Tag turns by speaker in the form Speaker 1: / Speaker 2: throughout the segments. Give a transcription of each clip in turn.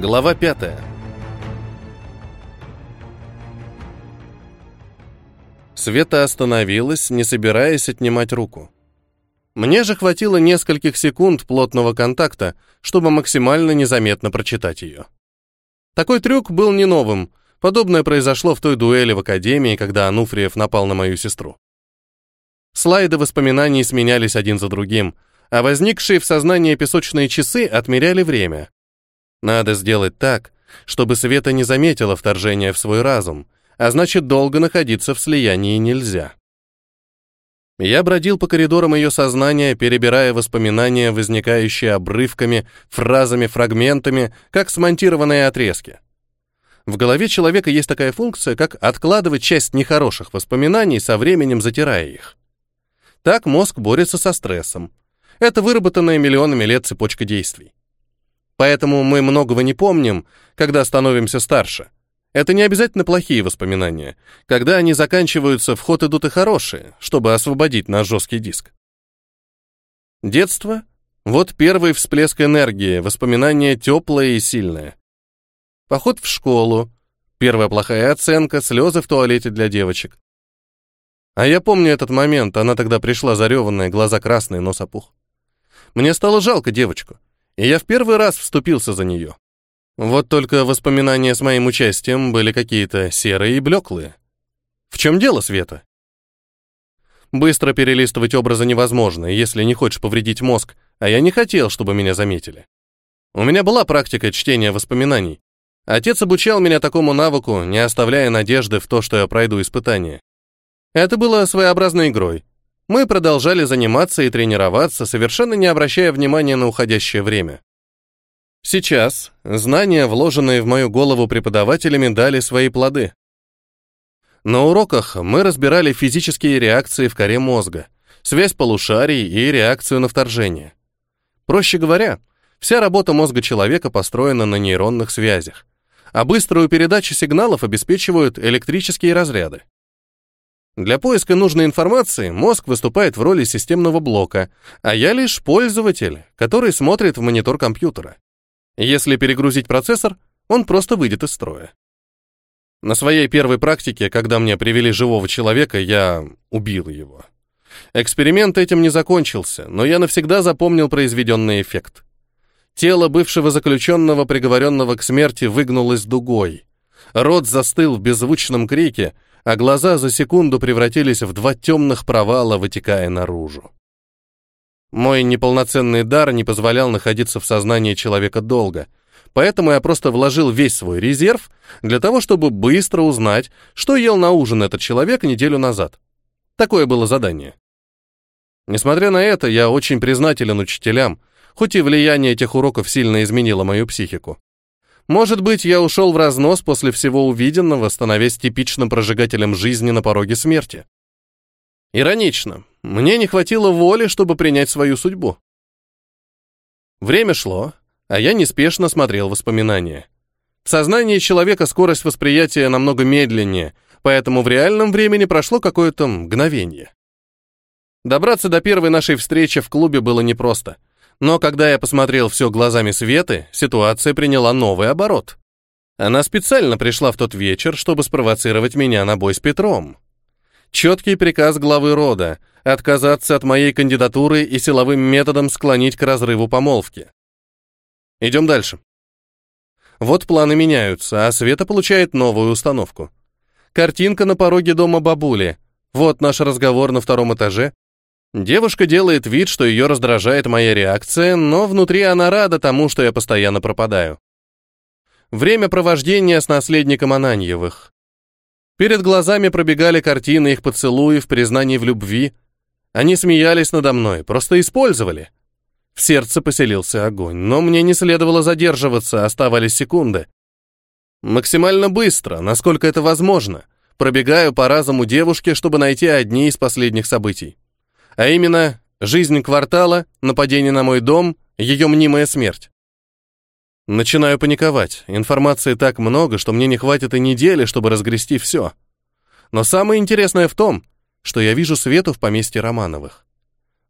Speaker 1: Глава пятая. Света остановилась, не собираясь отнимать руку. Мне же хватило нескольких секунд плотного контакта, чтобы максимально незаметно прочитать ее. Такой трюк был не новым. Подобное произошло в той дуэли в академии, когда Ануфриев напал на мою сестру. Слайды воспоминаний сменялись один за другим, а возникшие в сознании песочные часы отмеряли время. Надо сделать так, чтобы Света не заметила вторжения в свой разум, а значит, долго находиться в слиянии нельзя. Я бродил по коридорам ее сознания, перебирая воспоминания, возникающие обрывками, фразами, фрагментами, как смонтированные отрезки. В голове человека есть такая функция, как откладывать часть нехороших воспоминаний, со временем затирая их. Так мозг борется со стрессом. Это выработанная миллионами лет цепочка действий. Поэтому мы многого не помним, когда становимся старше. Это не обязательно плохие воспоминания. Когда они заканчиваются, в ход идут и хорошие, чтобы освободить наш жесткий диск. Детство — вот первый всплеск энергии, воспоминание теплое и сильное. Поход в школу, первая плохая оценка, слезы в туалете для девочек. А я помню этот момент, она тогда пришла зареванная, глаза красные, нос опух. Мне стало жалко девочку и я в первый раз вступился за нее. Вот только воспоминания с моим участием были какие-то серые и блеклые. В чем дело, Света? Быстро перелистывать образы невозможно, если не хочешь повредить мозг, а я не хотел, чтобы меня заметили. У меня была практика чтения воспоминаний. Отец обучал меня такому навыку, не оставляя надежды в то, что я пройду испытание. Это было своеобразной игрой, мы продолжали заниматься и тренироваться, совершенно не обращая внимания на уходящее время. Сейчас знания, вложенные в мою голову преподавателями, дали свои плоды. На уроках мы разбирали физические реакции в коре мозга, связь полушарий и реакцию на вторжение. Проще говоря, вся работа мозга человека построена на нейронных связях, а быструю передачу сигналов обеспечивают электрические разряды. Для поиска нужной информации мозг выступает в роли системного блока, а я лишь пользователь, который смотрит в монитор компьютера. Если перегрузить процессор, он просто выйдет из строя. На своей первой практике, когда мне привели живого человека, я убил его. Эксперимент этим не закончился, но я навсегда запомнил произведенный эффект. Тело бывшего заключенного, приговоренного к смерти, выгнулось дугой. Рот застыл в беззвучном крике — а глаза за секунду превратились в два темных провала, вытекая наружу. Мой неполноценный дар не позволял находиться в сознании человека долго, поэтому я просто вложил весь свой резерв для того, чтобы быстро узнать, что ел на ужин этот человек неделю назад. Такое было задание. Несмотря на это, я очень признателен учителям, хоть и влияние этих уроков сильно изменило мою психику. Может быть, я ушел в разнос после всего увиденного, становясь типичным прожигателем жизни на пороге смерти. Иронично, мне не хватило воли, чтобы принять свою судьбу. Время шло, а я неспешно смотрел воспоминания. В сознании человека скорость восприятия намного медленнее, поэтому в реальном времени прошло какое-то мгновение. Добраться до первой нашей встречи в клубе было непросто — но когда я посмотрел все глазами Светы, ситуация приняла новый оборот. Она специально пришла в тот вечер, чтобы спровоцировать меня на бой с Петром. Четкий приказ главы рода — отказаться от моей кандидатуры и силовым методом склонить к разрыву помолвки. Идем дальше. Вот планы меняются, а Света получает новую установку. Картинка на пороге дома бабули. Вот наш разговор на втором этаже, Девушка делает вид, что ее раздражает моя реакция, но внутри она рада тому, что я постоянно пропадаю. Время провождения с наследником Ананьевых. Перед глазами пробегали картины их поцелуев, признаний в любви. Они смеялись надо мной, просто использовали. В сердце поселился огонь, но мне не следовало задерживаться, оставались секунды. Максимально быстро, насколько это возможно, пробегаю по разуму девушки, чтобы найти одни из последних событий а именно жизнь квартала, нападение на мой дом, ее мнимая смерть. Начинаю паниковать. Информации так много, что мне не хватит и недели, чтобы разгрести все. Но самое интересное в том, что я вижу Свету в поместье Романовых.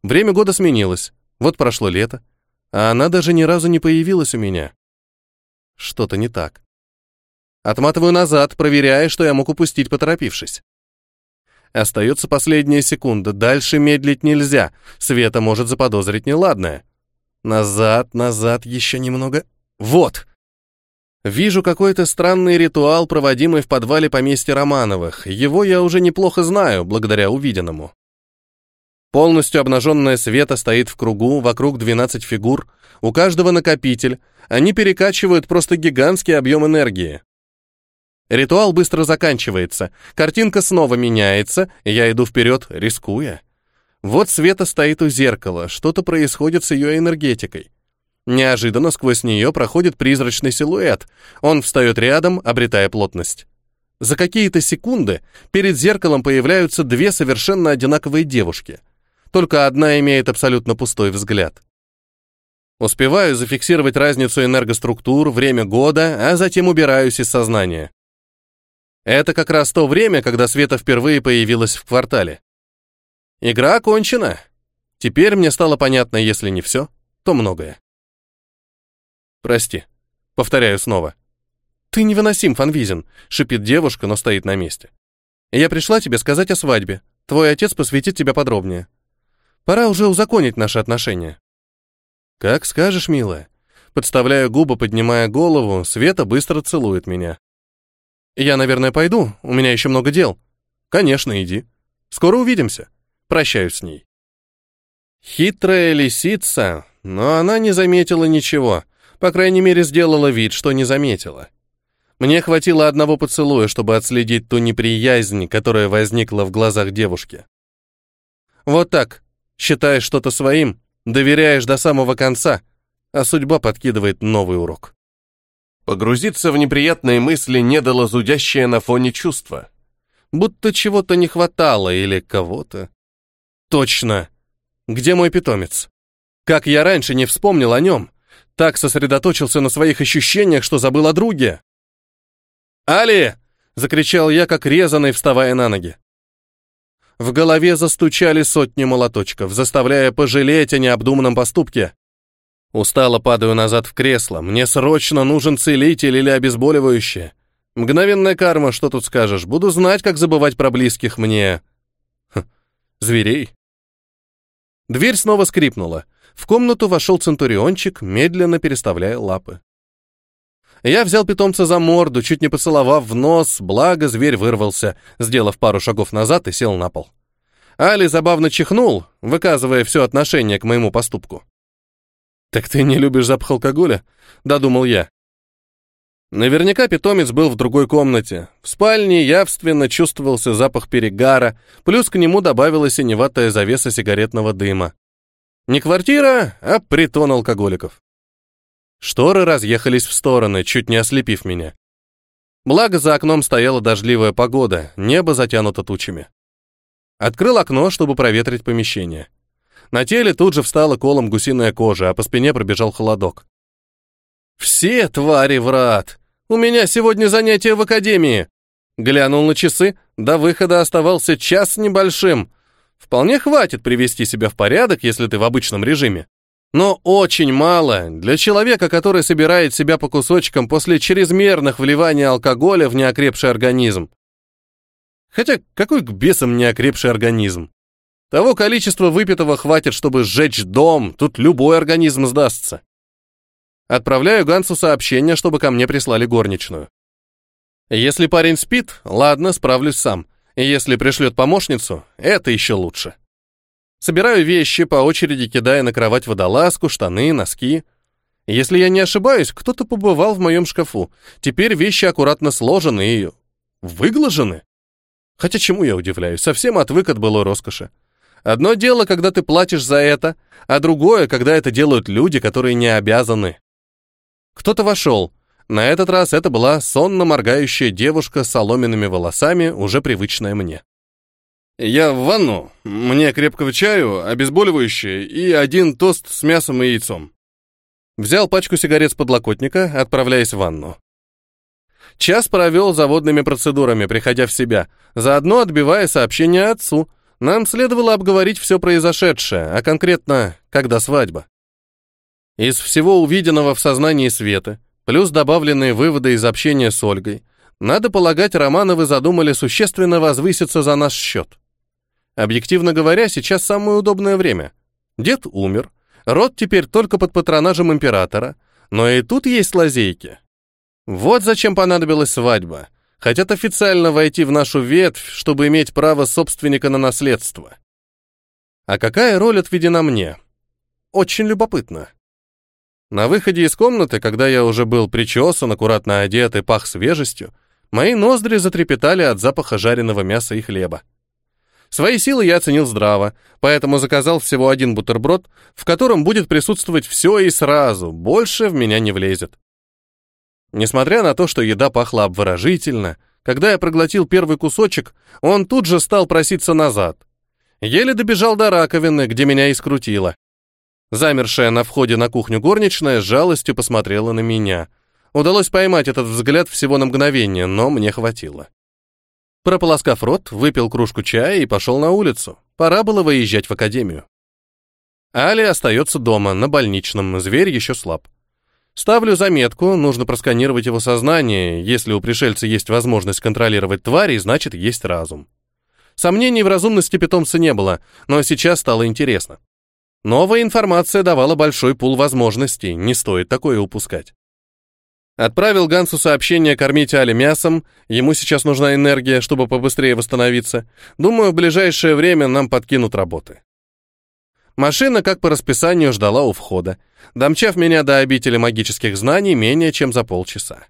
Speaker 1: Время года сменилось, вот прошло лето, а она даже ни разу не появилась у меня. Что-то не так. Отматываю назад, проверяя, что я мог упустить, поторопившись. Остается последняя секунда. Дальше медлить нельзя. Света может заподозрить неладное. Назад, назад, еще немного. Вот! Вижу какой-то странный ритуал, проводимый в подвале поместья Романовых. Его я уже неплохо знаю, благодаря увиденному. Полностью обнаженная Света стоит в кругу, вокруг 12 фигур, у каждого накопитель, они перекачивают просто гигантский объем энергии. Ритуал быстро заканчивается, картинка снова меняется, я иду вперед, рискуя. Вот Света стоит у зеркала, что-то происходит с ее энергетикой. Неожиданно сквозь нее проходит призрачный силуэт, он встает рядом, обретая плотность. За какие-то секунды перед зеркалом появляются две совершенно одинаковые девушки. Только одна имеет абсолютно пустой взгляд. Успеваю зафиксировать разницу энергоструктур, время года, а затем убираюсь из сознания. Это как раз то время, когда Света впервые появилась в квартале. Игра окончена. Теперь мне стало понятно, если не все, то многое. Прости. Повторяю снова. Ты невыносим, Фанвизин, шипит девушка, но стоит на месте. Я пришла тебе сказать о свадьбе. Твой отец посвятит тебя подробнее. Пора уже узаконить наши отношения. Как скажешь, милая. Подставляю губы, поднимая голову, Света быстро целует меня. Я, наверное, пойду, у меня еще много дел. Конечно, иди. Скоро увидимся. Прощаюсь с ней. Хитрая лисица, но она не заметила ничего. По крайней мере, сделала вид, что не заметила. Мне хватило одного поцелуя, чтобы отследить ту неприязнь, которая возникла в глазах девушки. Вот так. Считаешь что-то своим, доверяешь до самого конца, а судьба подкидывает новый урок. Погрузиться в неприятные мысли не дало зудящее на фоне чувства. Будто чего-то не хватало или кого-то. Точно. Где мой питомец? Как я раньше не вспомнил о нем? Так сосредоточился на своих ощущениях, что забыл о друге. «Али!» — закричал я, как резаный, вставая на ноги. В голове застучали сотни молоточков, заставляя пожалеть о необдуманном поступке. Устало падаю назад в кресло. Мне срочно нужен целитель или обезболивающее. Мгновенная карма, что тут скажешь. Буду знать, как забывать про близких мне... Хм, зверей. Дверь снова скрипнула. В комнату вошел центуриончик, медленно переставляя лапы. Я взял питомца за морду, чуть не поцеловав в нос, благо зверь вырвался, сделав пару шагов назад и сел на пол. Али забавно чихнул, выказывая все отношение к моему поступку. «Так ты не любишь запах алкоголя?» — додумал я. Наверняка питомец был в другой комнате. В спальне явственно чувствовался запах перегара, плюс к нему добавилась синеватая завеса сигаретного дыма. Не квартира, а притон алкоголиков. Шторы разъехались в стороны, чуть не ослепив меня. Благо за окном стояла дождливая погода, небо затянуто тучами. Открыл окно, чтобы проветрить помещение. На теле тут же встала колом гусиная кожа, а по спине пробежал холодок. «Все твари врат! У меня сегодня занятие в академии!» Глянул на часы, до выхода оставался час небольшим. Вполне хватит привести себя в порядок, если ты в обычном режиме. Но очень мало для человека, который собирает себя по кусочкам после чрезмерных вливаний алкоголя в неокрепший организм. Хотя какой к бесам неокрепший организм? Того количества выпитого хватит, чтобы сжечь дом, тут любой организм сдастся. Отправляю Гансу сообщение, чтобы ко мне прислали горничную. Если парень спит, ладно, справлюсь сам. Если пришлет помощницу, это еще лучше. Собираю вещи, по очереди кидая на кровать водолазку, штаны, носки. Если я не ошибаюсь, кто-то побывал в моем шкафу. Теперь вещи аккуратно сложены и выглажены. Хотя чему я удивляюсь, совсем отвык от былой роскоши. Одно дело, когда ты платишь за это, а другое, когда это делают люди, которые не обязаны. Кто-то вошел. На этот раз это была сонно моргающая девушка с соломенными волосами, уже привычная мне. «Я в ванну. Мне крепкого чаю, обезболивающее и один тост с мясом и яйцом». Взял пачку сигарет с подлокотника, отправляясь в ванну. Час провел заводными процедурами, приходя в себя, заодно отбивая сообщение отцу — нам следовало обговорить все произошедшее, а конкретно, когда свадьба. Из всего увиденного в сознании Светы, плюс добавленные выводы из общения с Ольгой, надо полагать, Романовы задумали существенно возвыситься за наш счет. Объективно говоря, сейчас самое удобное время. Дед умер, род теперь только под патронажем императора, но и тут есть лазейки. Вот зачем понадобилась свадьба. Хотят официально войти в нашу ветвь, чтобы иметь право собственника на наследство. А какая роль отведена мне? Очень любопытно. На выходе из комнаты, когда я уже был причесан, аккуратно одет и пах свежестью, мои ноздри затрепетали от запаха жареного мяса и хлеба. Свои силы я оценил здраво, поэтому заказал всего один бутерброд, в котором будет присутствовать все и сразу, больше в меня не влезет. Несмотря на то, что еда пахла обворожительно, когда я проглотил первый кусочек, он тут же стал проситься назад. Еле добежал до раковины, где меня и скрутило. Замершая на входе на кухню горничная с жалостью посмотрела на меня. Удалось поймать этот взгляд всего на мгновение, но мне хватило. Прополоскав рот, выпил кружку чая и пошел на улицу. Пора было выезжать в академию. Али остается дома, на больничном, зверь еще слаб. Ставлю заметку, нужно просканировать его сознание. Если у пришельца есть возможность контролировать твари, значит, есть разум. Сомнений в разумности питомца не было, но сейчас стало интересно. Новая информация давала большой пул возможностей, не стоит такое упускать. Отправил Гансу сообщение кормить Али мясом, ему сейчас нужна энергия, чтобы побыстрее восстановиться. Думаю, в ближайшее время нам подкинут работы. Машина, как по расписанию, ждала у входа, домчав меня до обители магических знаний менее чем за полчаса.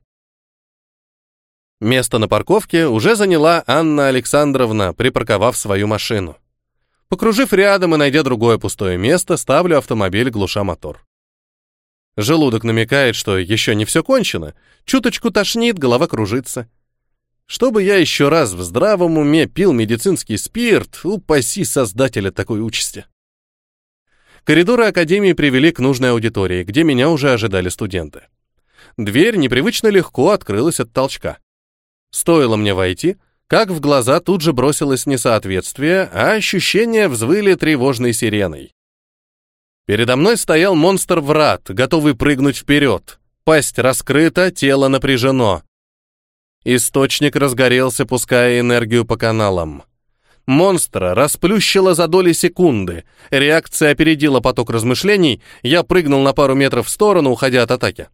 Speaker 1: Место на парковке уже заняла Анна Александровна, припарковав свою машину. Покружив рядом и найдя другое пустое место, ставлю автомобиль, глуша мотор. Желудок намекает, что еще не все кончено, чуточку тошнит, голова кружится. Чтобы я еще раз в здравом уме пил медицинский спирт, упаси создателя такой участи. Коридоры Академии привели к нужной аудитории, где меня уже ожидали студенты. Дверь непривычно легко открылась от толчка. Стоило мне войти, как в глаза тут же бросилось несоответствие, а ощущения взвыли тревожной сиреной. Передо мной стоял монстр-врат, готовый прыгнуть вперед. Пасть раскрыта, тело напряжено. Источник разгорелся, пуская энергию по каналам. Монстра расплющило за доли секунды. Реакция опередила поток размышлений, я прыгнул на пару метров в сторону, уходя от атаки.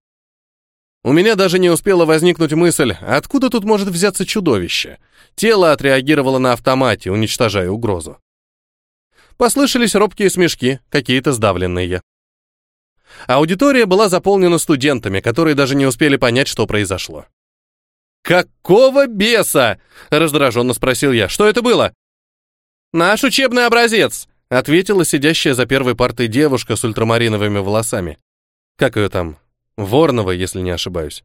Speaker 1: У меня даже не успела возникнуть мысль, откуда тут может взяться чудовище. Тело отреагировало на автомате, уничтожая угрозу. Послышались робкие смешки, какие-то сдавленные. Аудитория была заполнена студентами, которые даже не успели понять, что произошло. «Какого беса?» — раздраженно спросил я. «Что это было?» «Наш учебный образец», — ответила сидящая за первой партой девушка с ультрамариновыми волосами. Как ее там? Ворнова, если не ошибаюсь.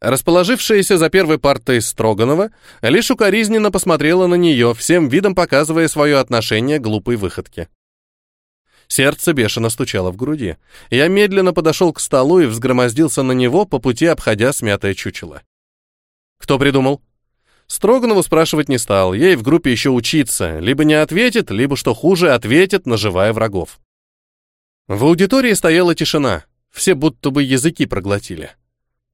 Speaker 1: Расположившаяся за первой партой Строганова лишь укоризненно посмотрела на нее, всем видом показывая свое отношение к глупой выходке. Сердце бешено стучало в груди. Я медленно подошел к столу и взгромоздился на него, по пути обходя смятое чучело. Кто придумал? Строганову спрашивать не стал, ей в группе еще учиться, либо не ответит, либо, что хуже, ответит, наживая врагов. В аудитории стояла тишина, все будто бы языки проглотили.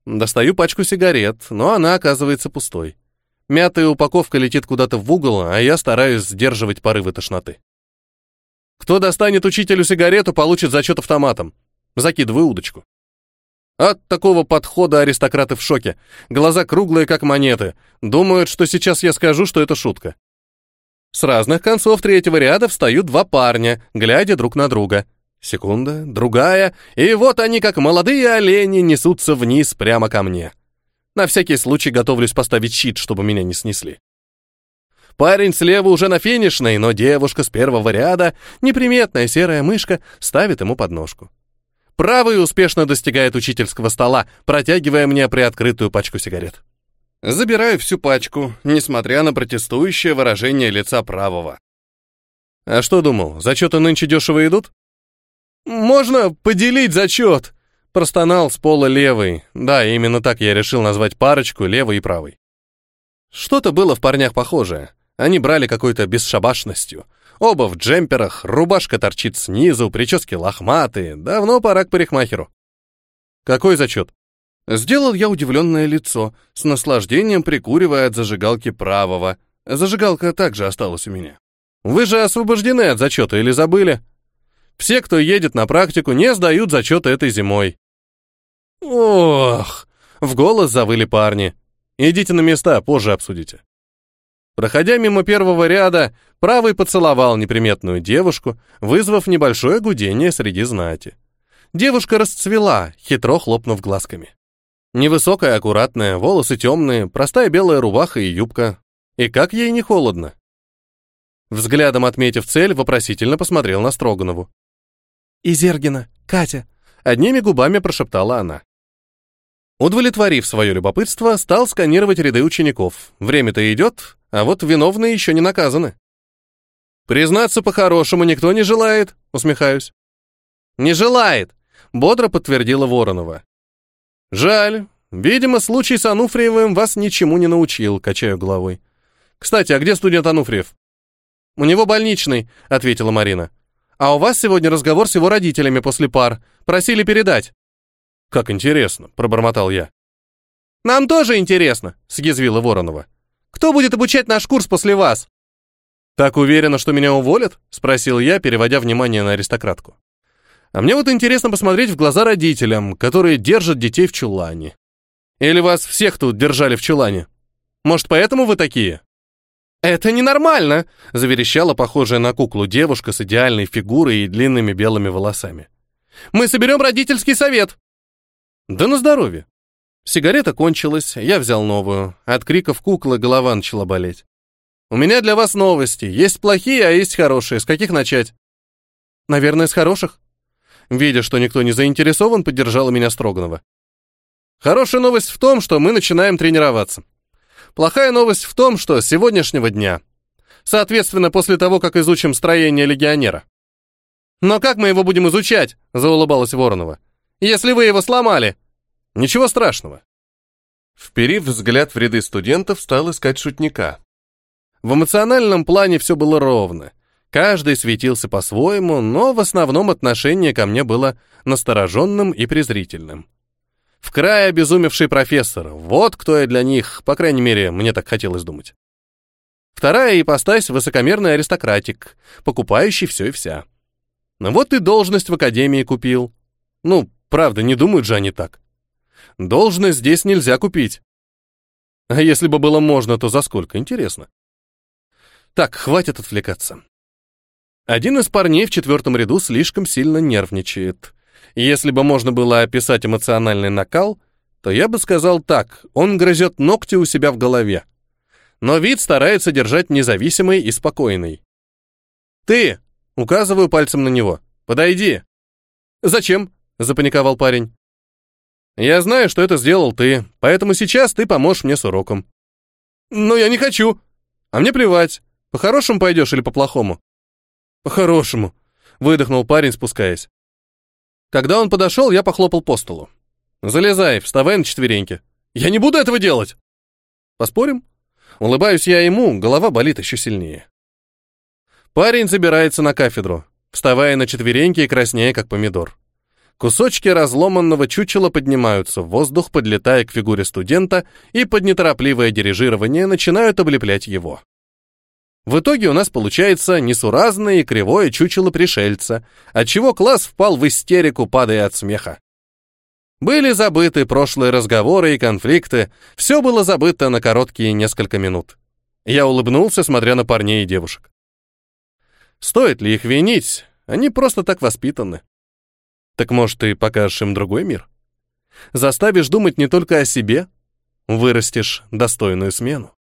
Speaker 1: Достаю пачку сигарет, но она оказывается пустой. Мятая упаковка летит куда-то в угол, а я стараюсь сдерживать порывы тошноты. Кто достанет учителю сигарету, получит зачет автоматом. Закидываю удочку. От такого подхода аристократы в шоке. Глаза круглые, как монеты. Думают, что сейчас я скажу, что это шутка. С разных концов третьего ряда встают два парня, глядя друг на друга. Секунда, другая, и вот они, как молодые олени, несутся вниз прямо ко мне. На всякий случай готовлюсь поставить щит, чтобы меня не снесли. Парень слева уже на финишной, но девушка с первого ряда, неприметная серая мышка, ставит ему подножку. Правый успешно достигает учительского стола, протягивая мне приоткрытую пачку сигарет. Забираю всю пачку, несмотря на протестующее выражение лица правого. А что думал, зачеты нынче дешево идут? «Можно поделить зачет?» Простонал с пола левый. Да, именно так я решил назвать парочку, левый и правый. Что-то было в парнях похожее. Они брали какой-то бесшабашностью. Оба в джемперах, рубашка торчит снизу, прически лохматые. Давно пора к парикмахеру. Какой зачет? Сделал я удивленное лицо, с наслаждением прикуривая от зажигалки правого. Зажигалка также осталась у меня. Вы же освобождены от зачета или забыли? Все, кто едет на практику, не сдают зачеты этой зимой. Ох, в голос завыли парни. Идите на места, позже обсудите. Проходя мимо первого ряда, правый поцеловал неприметную девушку, вызвав небольшое гудение среди знати. Девушка расцвела, хитро хлопнув глазками. Невысокая, аккуратная, волосы темные, простая белая рубаха и юбка. И как ей не холодно? Взглядом отметив цель, вопросительно посмотрел на Строганову. «Изергина, Катя!» — одними губами прошептала она. Удовлетворив свое любопытство, стал сканировать ряды учеников. Время-то идет, а вот виновные еще не наказаны. «Признаться по-хорошему никто не желает», — усмехаюсь. «Не желает», — бодро подтвердила Воронова. «Жаль. Видимо, случай с Ануфриевым вас ничему не научил», — качаю головой. «Кстати, а где студент Ануфриев?» «У него больничный», — ответила Марина. «А у вас сегодня разговор с его родителями после пар. Просили передать». «Как интересно», — пробормотал я. «Нам тоже интересно», — съязвила Воронова. «Кто будет обучать наш курс после вас?» «Так уверена, что меня уволят?» — спросил я, переводя внимание на аристократку. А мне вот интересно посмотреть в глаза родителям, которые держат детей в чулане. Или вас всех тут держали в чулане? Может, поэтому вы такие? Это ненормально, заверещала похожая на куклу девушка с идеальной фигурой и длинными белыми волосами. Мы соберем родительский совет. Да на здоровье. Сигарета кончилась, я взял новую. От криков куклы голова начала болеть. У меня для вас новости. Есть плохие, а есть хорошие. С каких начать? Наверное, с хороших. Видя, что никто не заинтересован, поддержала меня Строганова. Хорошая новость в том, что мы начинаем тренироваться. Плохая новость в том, что с сегодняшнего дня. Соответственно, после того, как изучим строение легионера. «Но как мы его будем изучать?» – заулыбалась Воронова. «Если вы его сломали?» «Ничего страшного». Вперив взгляд в ряды студентов, стал искать шутника. В эмоциональном плане все было ровно. Каждый светился по-своему, но в основном отношение ко мне было настороженным и презрительным. В край обезумевший профессор, вот кто я для них, по крайней мере, мне так хотелось думать. Вторая ипостась — высокомерный аристократик, покупающий все и вся. Вот и должность в академии купил. Ну, правда, не думают же они так. Должность здесь нельзя купить. А если бы было можно, то за сколько, интересно. Так, хватит отвлекаться. Один из парней в четвертом ряду слишком сильно нервничает. Если бы можно было описать эмоциональный накал, то я бы сказал так, он грызет ногти у себя в голове. Но вид старается держать независимый и спокойный. «Ты!» — указываю пальцем на него. «Подойди!» «Зачем?» — запаниковал парень. «Я знаю, что это сделал ты, поэтому сейчас ты поможешь мне с уроком». «Но я не хочу!» «А мне плевать, по-хорошему пойдешь или по-плохому?» «По-хорошему», — выдохнул парень, спускаясь. Когда он подошел, я похлопал по столу. «Залезай, вставай на четвереньки». «Я не буду этого делать!» «Поспорим?» Улыбаюсь я ему, голова болит еще сильнее. Парень забирается на кафедру, вставая на четвереньки и краснея, как помидор. Кусочки разломанного чучела поднимаются в воздух, подлетая к фигуре студента, и под неторопливое дирижирование начинают облеплять его. В итоге у нас получается несуразное и кривое чучело пришельца, отчего класс впал в истерику, падая от смеха. Были забыты прошлые разговоры и конфликты, все было забыто на короткие несколько минут. Я улыбнулся, смотря на парней и девушек. Стоит ли их винить? Они просто так воспитаны. Так может, ты покажешь им другой мир? Заставишь думать не только о себе, вырастешь достойную смену.